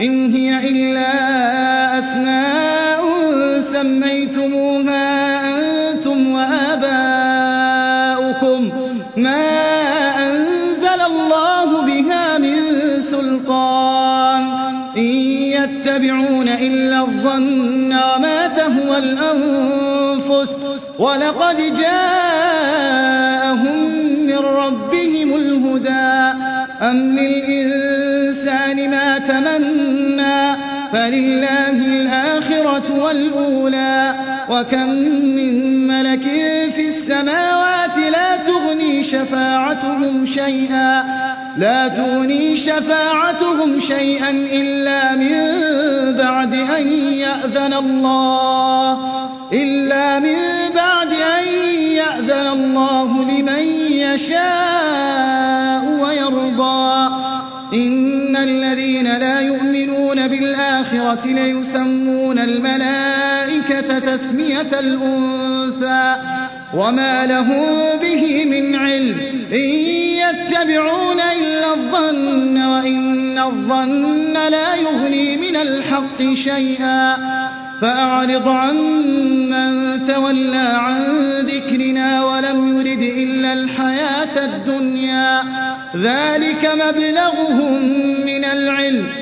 إن هي إلا أسماء سميتموها أنتم وآباؤكم. ما أنزل الله بها من سلطان. إن يتبعون إلا الظن وما تهوى الأنفس. ولقد جاءهم من ربهم الهدى. أم للإنسان ما تمنى فلله الآخرة والأولى. وكم من ملك في السماوات لا تغني شفاعتهم شيئا لا تغني شفاعتهم شيئا إلا من بعد أن يأذن الله. إلا من بعد أن يأذن الله لمن يشاء. يؤمنون بالآخرة ليسمون الملائكة تسمية الأنثى وما لهم به من علم. إن يتبعون إلا الظن وإن الظن لا يغني من الحق شيئا. فأعرض عن من تولى عن ذكرنا ولم يرد إلا الحياة الدنيا. ذلك مبلغهم من العلم.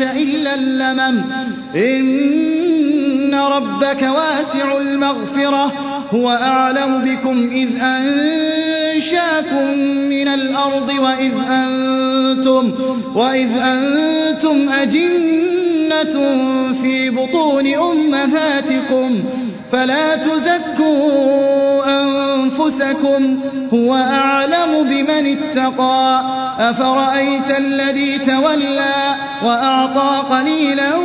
والفواحش إلا اللمم. إن ربك واسع المغفرة. هو أعلم بكم إذ أنشأكم من الأرض وإذ أنتم, وإذ أنتم أجنة في بطون أمهاتكم. فلا تزكوا أنفسكم هو أعلم بمن اتقى. أفرأيت الذي تولى وأعطى قليلا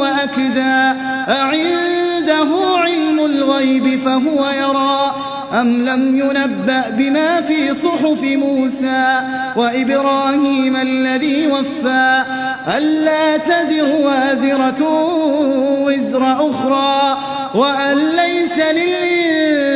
وأكدا. أعنده علم الغيب فهو يرى. أم لم ينبأ بما في صحف موسى وإبراهيم الذي وفى؟ ألا تزر وازرة وزر أخرى. وأن ليس للإنسان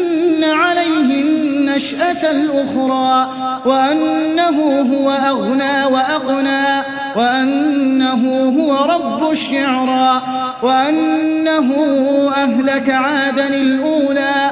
عليه النشأة الأخرى وأنه هو أغنى وأغنى وأنه هو رب الشعرى وأنه أهلك عادا الأولى